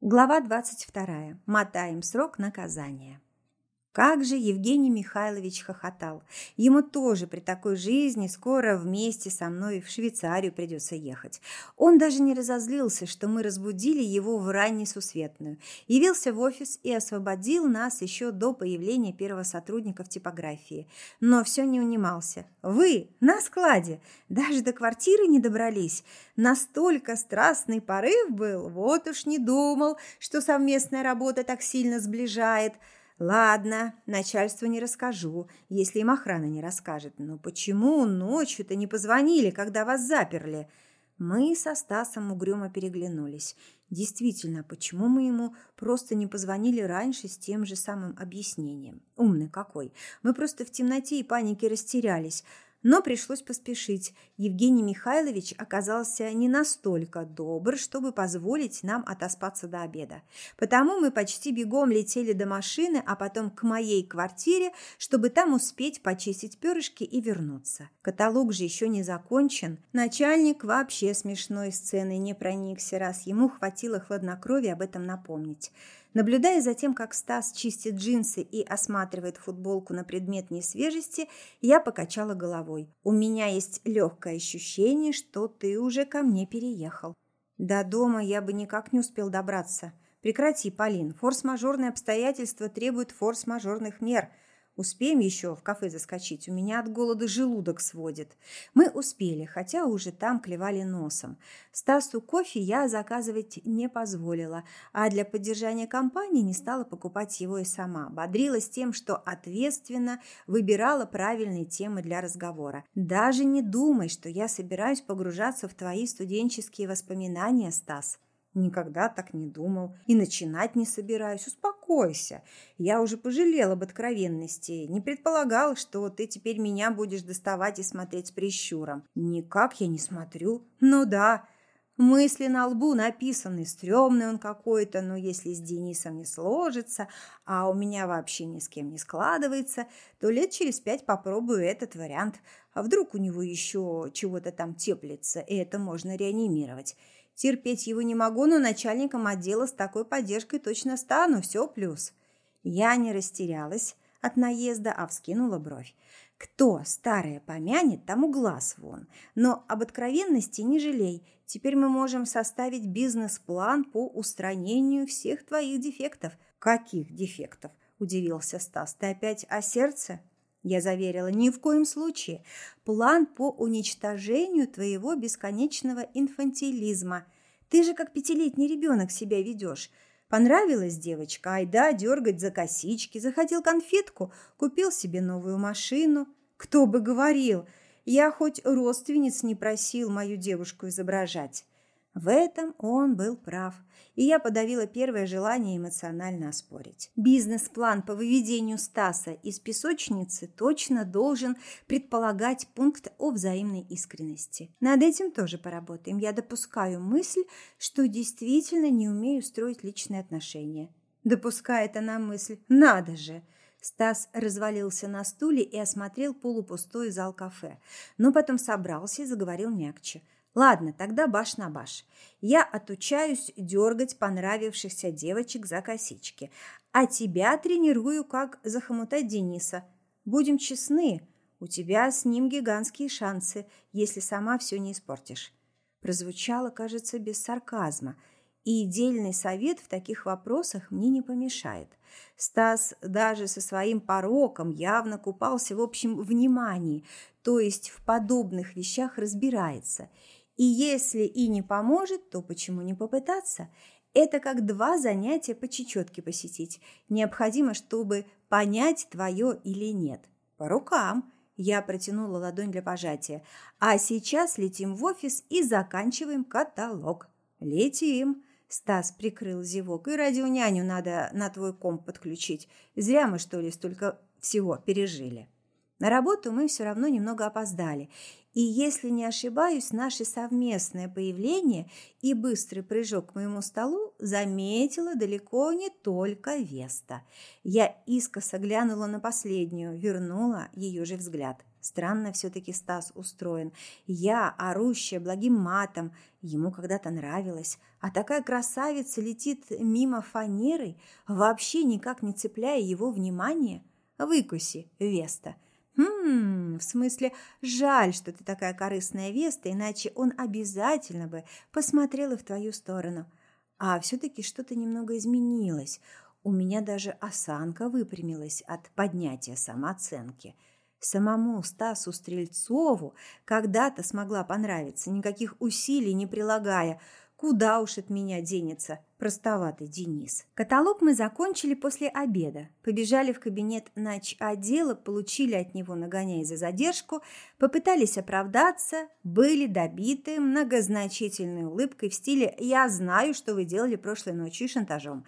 Глава 22. Мотаем срок наказания. Как же Евгений Михайлович хохотал. Ему тоже при такой жизни скоро вместе со мной в Швейцарию придется ехать. Он даже не разозлился, что мы разбудили его в раннесусветную. Явился в офис и освободил нас еще до появления первого сотрудника в типографии. Но все не унимался. «Вы на складе! Даже до квартиры не добрались! Настолько страстный порыв был, вот уж не думал, что совместная работа так сильно сближает!» Ладно, начальству не расскажу, если им охрана не расскажет. Но почему ночью-то не позвонили, когда вас заперли? Мы со Стасом угрюмо переглянулись. Действительно, почему мы ему просто не позвонили раньше с тем же самым объяснением? Умный какой. Мы просто в темноте и панике растерялись. Но пришлось поспешить. Евгений Михайлович оказался не настолько добр, чтобы позволить нам отоспаться до обеда. Потому мы почти бегом летели до машины, а потом к моей квартире, чтобы там успеть почистить перышки и вернуться. Каталог же еще не закончен. Начальник вообще смешной сценой не проникся, раз ему хватило хладнокровия об этом напомнить. Наблюдая за тем, как Стас чистит джинсы и осматривает футболку на предмет несвежести, я покачала головой. У меня есть легкое ощущение, что ты уже ко мне переехал. До дома я бы никак не успел добраться. Прекрати, Полин. Форс-мажорные обстоятельства требуют форс-мажорных мер – Успеем еще в кафе заскочить, у меня от голода желудок сводит. Мы успели, хотя уже там клевали носом. Стасу кофе я заказывать не позволила, а для поддержания компании не стала покупать его и сама. Бодрилась тем, что ответственно выбирала правильные темы для разговора. Даже не думай, что я собираюсь погружаться в твои студенческие воспоминания, Стас. Никогда так не думал и начинать не собираюсь. Успокойся. Я уже пожалел об откровенности. Не предполагал, что ты теперь меня будешь доставать и смотреть с прищуром. Никак я не смотрю. Ну да, мысли на лбу написаны. Стрёмный он какой-то, но если с Денисом не сложится, а у меня вообще ни с кем не складывается, то лет через пять попробую этот вариант. А вдруг у него еще чего-то там теплится, и это можно реанимировать. Терпеть его не могу, но начальником отдела с такой поддержкой точно стану. Все плюс. Я не растерялась от наезда, а вскинула бровь. Кто старое помянет, тому глаз вон. Но об откровенности не жалей. Теперь мы можем составить бизнес-план по устранению всех твоих дефектов. Каких дефектов? Удивился Стас. Ты опять о сердце? Я заверила, ни в коем случае. План по уничтожению твоего бесконечного инфантилизма. Ты же как пятилетний ребенок себя ведешь. Понравилась девочка, айда дергать за косички, захотел конфетку, купил себе новую машину. Кто бы говорил, я хоть родственниц не просил мою девушку изображать. В этом он был прав, и я подавила первое желание эмоционально оспорить. Бизнес-план по выведению Стаса из песочницы точно должен предполагать пункт о взаимной искренности. Над этим тоже поработаем. Я допускаю мысль, что действительно не умею строить личные отношения. Допускает она мысль. Надо же! Стас развалился на стуле и осмотрел полупустой зал кафе, но потом собрался и заговорил мягче – Ладно, тогда баш на баш. Я отучаюсь дергать понравившихся девочек за косички, а тебя тренирую, как захомутать Дениса. Будем честны, у тебя с ним гигантские шансы, если сама все не испортишь. Прозвучало, кажется, без сарказма, и дельный совет в таких вопросах мне не помешает. Стас даже со своим пороком явно купался в общем внимании, то есть в подобных вещах разбирается – и если и не поможет, то почему не попытаться? Это как два занятия по чечетке посетить. Необходимо, чтобы понять твое или нет. По рукам. Я протянула ладонь для пожатия. А сейчас летим в офис и заканчиваем каталог. Летим. Стас прикрыл зевок. И радионяню надо на твой комп подключить. Зря мы, что ли, столько всего пережили. На работу мы все равно немного опоздали, и если не ошибаюсь, наше совместное появление и быстрый прыжок к моему столу заметила далеко не только Веста. Я искоса глянула на последнюю, вернула ее же взгляд. Странно все-таки Стас устроен. Я, орущая благим матом, ему когда-то нравилось, а такая красавица летит мимо фанеры, вообще никак не цепляя его внимание. Выкуси, Веста. «Хм, в смысле, жаль, что ты такая корыстная Веста, иначе он обязательно бы посмотрел и в твою сторону. А все-таки что-то немного изменилось. У меня даже осанка выпрямилась от поднятия самооценки. Самому Стасу Стрельцову когда-то смогла понравиться, никаких усилий не прилагая – Куда уж от меня денется простоватый Денис. Каталог мы закончили после обеда. Побежали в кабинет нач отдела, получили от него нагоняй за задержку, попытались оправдаться, были добиты многозначительной улыбкой в стиле «Я знаю, что вы делали прошлой ночью шантажом».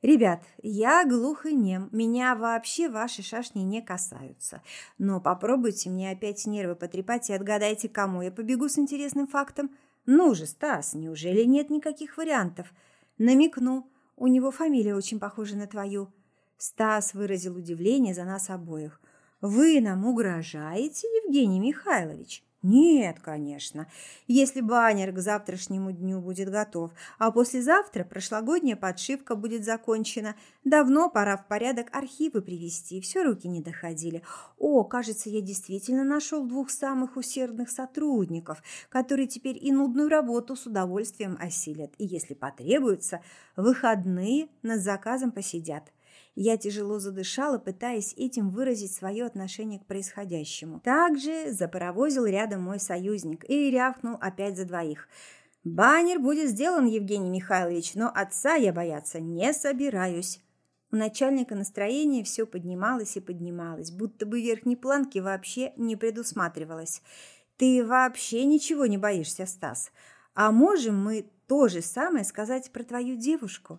Ребят, я глух и нем, меня вообще ваши шашни не касаются. Но попробуйте мне опять нервы потрепать и отгадайте, кому я побегу с интересным фактом – ну же, Стас, неужели нет никаких вариантов? Намекну, у него фамилия очень похожа на твою. Стас выразил удивление за нас обоих. Вы нам угрожаете, Евгений Михайлович? Нет, конечно. Если баннер к завтрашнему дню будет готов, а послезавтра прошлогодняя подшивка будет закончена, давно пора в порядок архивы привести, все руки не доходили. О, кажется, я действительно нашел двух самых усердных сотрудников, которые теперь и нудную работу с удовольствием осилят, и если потребуется, выходные над заказом посидят. Я тяжело задышала, пытаясь этим выразить свое отношение к происходящему. Также запаровозил рядом мой союзник и рявкнул опять за двоих. «Баннер будет сделан, Евгений Михайлович, но отца я бояться не собираюсь». У начальника настроение все поднималось и поднималось, будто бы верхней планки вообще не предусматривалось. «Ты вообще ничего не боишься, Стас? А можем мы то же самое сказать про твою девушку?»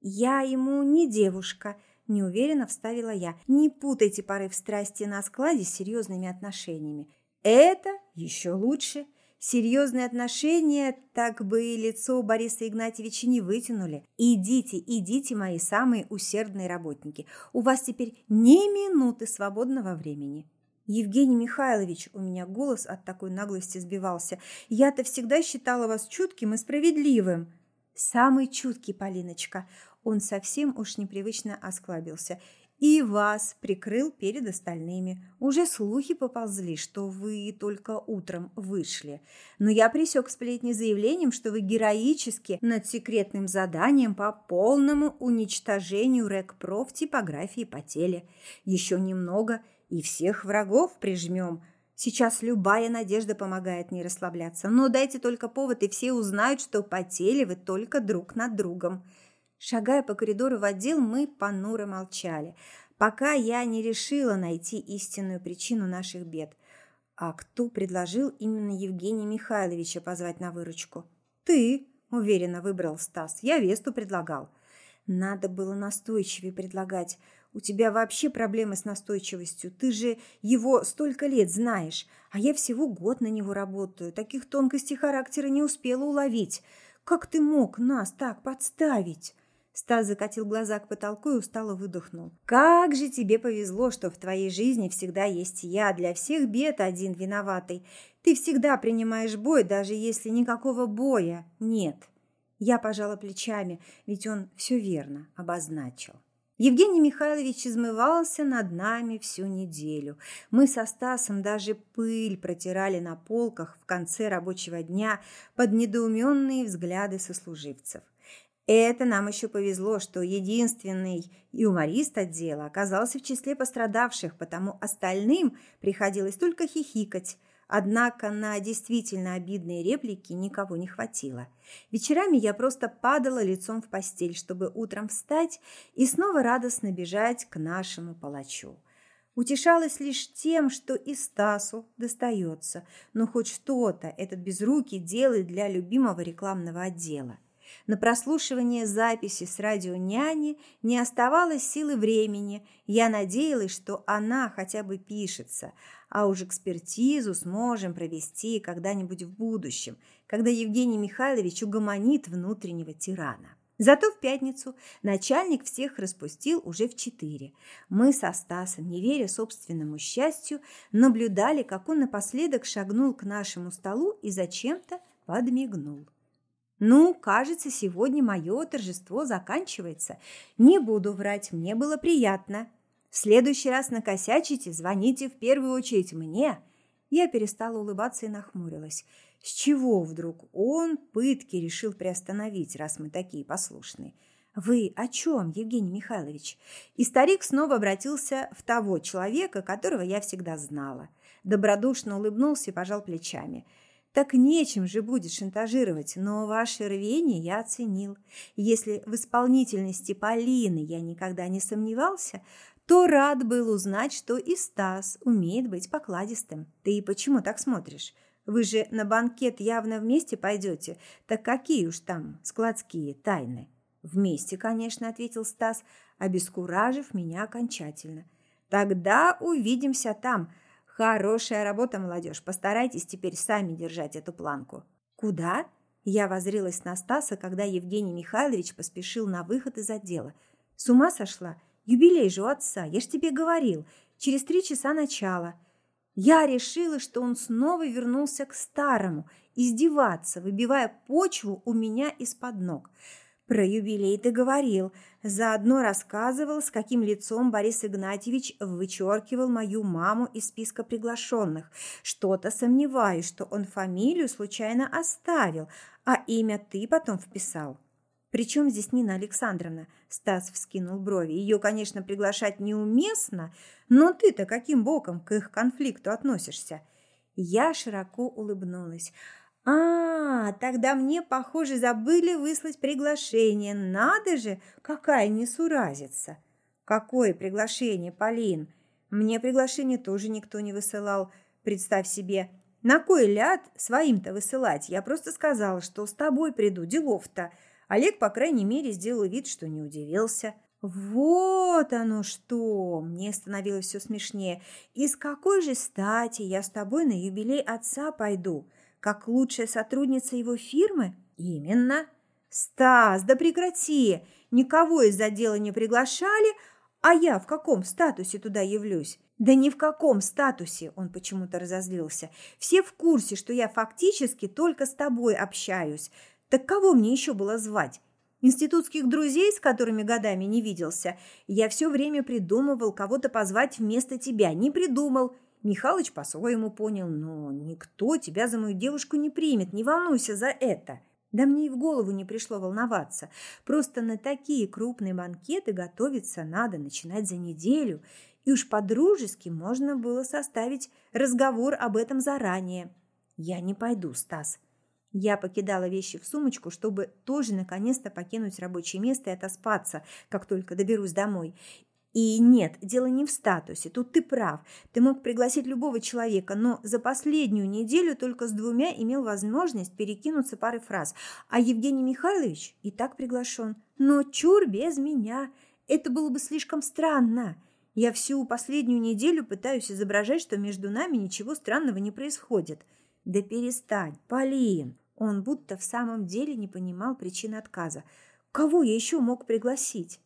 «Я ему не девушка», неуверенно вставила я. Не путайте порыв страсти на складе с серьезными отношениями. Это еще лучше. Серьезные отношения так бы и лицо Бориса Игнатьевича не вытянули. Идите, идите, мои самые усердные работники. У вас теперь ни минуты свободного времени. Евгений Михайлович, у меня голос от такой наглости сбивался. Я-то всегда считала вас чутким и справедливым. Самый чуткий, Полиночка. Он совсем уж непривычно осклабился. И вас прикрыл перед остальными. Уже слухи поползли, что вы только утром вышли. Но я пресек сплетни заявлением, что вы героически над секретным заданием по полному уничтожению РЭКПРО в типографии по теле. Еще немного, и всех врагов прижмем. Сейчас любая надежда помогает не расслабляться. Но дайте только повод, и все узнают, что по теле вы только друг над другом. Шагая по коридору в отдел, мы понуро молчали, пока я не решила найти истинную причину наших бед. А кто предложил именно Евгения Михайловича позвать на выручку? Ты, уверенно выбрал Стас. Я Весту предлагал. Надо было настойчивее предлагать. У тебя вообще проблемы с настойчивостью. Ты же его столько лет знаешь, а я всего год на него работаю. Таких тонкостей характера не успела уловить. Как ты мог нас так подставить? Стас закатил глаза к потолку и устало выдохнул. «Как же тебе повезло, что в твоей жизни всегда есть я, для всех бед один виноватый. Ты всегда принимаешь бой, даже если никакого боя нет». Я пожала плечами, ведь он все верно обозначил. Евгений Михайлович измывался над нами всю неделю. Мы со Стасом даже пыль протирали на полках в конце рабочего дня под недоуменные взгляды сослуживцев. Это нам еще повезло, что единственный юморист отдела оказался в числе пострадавших, потому остальным приходилось только хихикать. Однако на действительно обидные реплики никого не хватило. Вечерами я просто падала лицом в постель, чтобы утром встать и снова радостно бежать к нашему палачу. Утешалась лишь тем, что и Стасу достается, но хоть что-то этот безрукий делает для любимого рекламного отдела. На прослушивание записи с радио няни не оставалось силы времени. Я надеялась, что она хотя бы пишется, а уж экспертизу сможем провести когда-нибудь в будущем, когда Евгений Михайлович угомонит внутреннего тирана. Зато в пятницу начальник всех распустил уже в четыре. Мы со Стасом, не веря собственному счастью, наблюдали, как он напоследок шагнул к нашему столу и зачем-то подмигнул. Ну, кажется, сегодня мое торжество заканчивается. Не буду врать, мне было приятно. В следующий раз накосячите, звоните в первую очередь мне. Я перестала улыбаться и нахмурилась. С чего вдруг он пытки решил приостановить, раз мы такие послушные? Вы о чем, Евгений Михайлович? И старик снова обратился в того человека, которого я всегда знала. Добродушно улыбнулся и пожал плечами. Так нечем же будет шантажировать, но ваше рвение я оценил. Если в исполнительности Полины я никогда не сомневался, то рад был узнать, что и Стас умеет быть покладистым. Ты почему так смотришь? Вы же на банкет явно вместе пойдете. Так какие уж там складские тайны? Вместе, конечно, ответил Стас, обескуражив меня окончательно. Тогда увидимся там. Хорошая работа, молодежь. Постарайтесь теперь сами держать эту планку. Куда? Я возрилась на Стаса, когда Евгений Михайлович поспешил на выход из отдела. С ума сошла? Юбилей же у отца, я ж тебе говорил. Через три часа начала. Я решила, что он снова вернулся к старому, издеваться, выбивая почву у меня из-под ног. Про юбилей ты говорил, заодно рассказывал, с каким лицом Борис Игнатьевич вычеркивал мою маму из списка приглашенных. Что-то сомневаюсь, что он фамилию случайно оставил, а имя ты потом вписал. «Причем здесь Нина Александровна?» Стас вскинул брови. «Ее, конечно, приглашать неуместно, но ты-то каким боком к их конфликту относишься?» Я широко улыбнулась. «А, тогда мне, похоже, забыли выслать приглашение. Надо же, какая несуразица!» «Какое приглашение, Полин? Мне приглашение тоже никто не высылал. Представь себе, на кой ляд своим-то высылать? Я просто сказала, что с тобой приду, делов-то». Олег, по крайней мере, сделал вид, что не удивился. «Вот оно что!» Мне становилось все смешнее. «И с какой же стати я с тобой на юбилей отца пойду? Как лучшая сотрудница его фирмы?» «Именно!» «Стас, да прекрати! Никого из отдела не приглашали, а я в каком статусе туда явлюсь?» «Да ни в каком статусе!» – он почему-то разозлился. «Все в курсе, что я фактически только с тобой общаюсь. Так кого мне еще было звать? Институтских друзей, с которыми годами не виделся, я все время придумывал кого-то позвать вместо тебя. Не придумал. Михалыч по-своему понял, но никто тебя за мою девушку не примет. Не волнуйся за это. Да мне и в голову не пришло волноваться. Просто на такие крупные банкеты готовиться надо начинать за неделю. И уж по-дружески можно было составить разговор об этом заранее. Я не пойду, Стас. Я покидала вещи в сумочку, чтобы тоже наконец-то покинуть рабочее место и отоспаться, как только доберусь домой. И нет, дело не в статусе, тут ты прав. Ты мог пригласить любого человека, но за последнюю неделю только с двумя имел возможность перекинуться парой фраз. А Евгений Михайлович и так приглашен. Но чур без меня. Это было бы слишком странно. Я всю последнюю неделю пытаюсь изображать, что между нами ничего странного не происходит. Да перестань, Полин. Он будто в самом деле не понимал причины отказа. Кого я еще мог пригласить?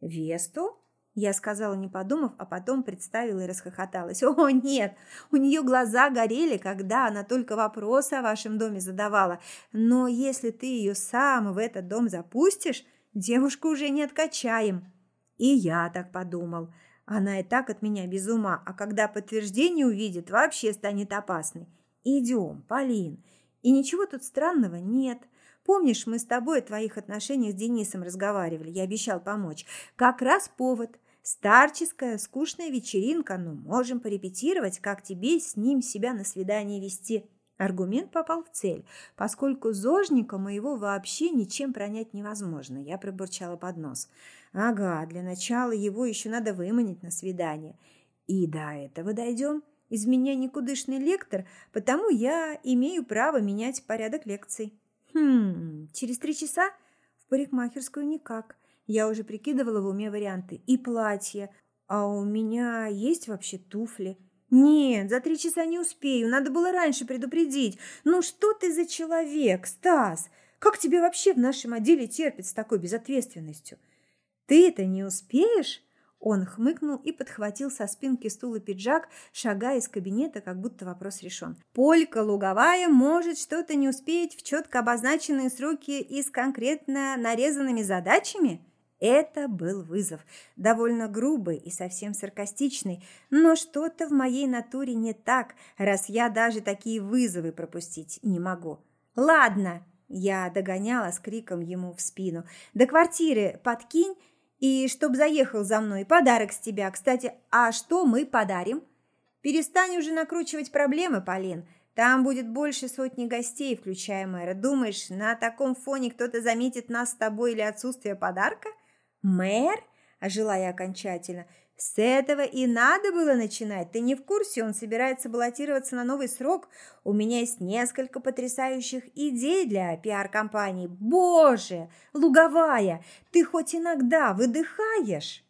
Весту? Я сказала, не подумав, а потом представила и расхохоталась. «О, нет! У нее глаза горели, когда она только вопросы о вашем доме задавала. Но если ты ее сам в этот дом запустишь, девушку уже не откачаем». И я так подумал. Она и так от меня без ума, а когда подтверждение увидит, вообще станет опасной. «Идем, Полин, и ничего тут странного нет. Помнишь, мы с тобой о твоих отношениях с Денисом разговаривали, я обещал помочь. Как раз повод. Старческая, скучная вечеринка, но можем порепетировать, как тебе с ним себя на свидание вести. Аргумент попал в цель, поскольку зожника моего вообще ничем пронять невозможно. Я пробурчала под нос. Ага, для начала его еще надо выманить на свидание. И до этого дойдем. Из меня никудышный лектор, потому я имею право менять порядок лекций. Хм, через три часа в парикмахерскую никак. Я уже прикидывала в уме варианты. И платье. А у меня есть вообще туфли? Нет, за три часа не успею. Надо было раньше предупредить. Ну что ты за человек, Стас? Как тебе вообще в нашем отделе терпит с такой безответственностью? Ты-то не успеешь? Он хмыкнул и подхватил со спинки стула пиджак, шагая из кабинета, как будто вопрос решен. Полька луговая может что-то не успеть в четко обозначенные сроки и с конкретно нарезанными задачами? Это был вызов, довольно грубый и совсем саркастичный, но что-то в моей натуре не так, раз я даже такие вызовы пропустить не могу. Ладно, я догоняла с криком ему в спину. До квартиры подкинь и чтоб заехал за мной. Подарок с тебя. Кстати, а что мы подарим? Перестань уже накручивать проблемы, Полин. Там будет больше сотни гостей, включая мэра. Думаешь, на таком фоне кто-то заметит нас с тобой или отсутствие подарка? Мэр? Ожила я окончательно. С этого и надо было начинать. Ты не в курсе, он собирается баллотироваться на новый срок. У меня есть несколько потрясающих идей для пиар-компании. Боже, луговая, ты хоть иногда выдыхаешь?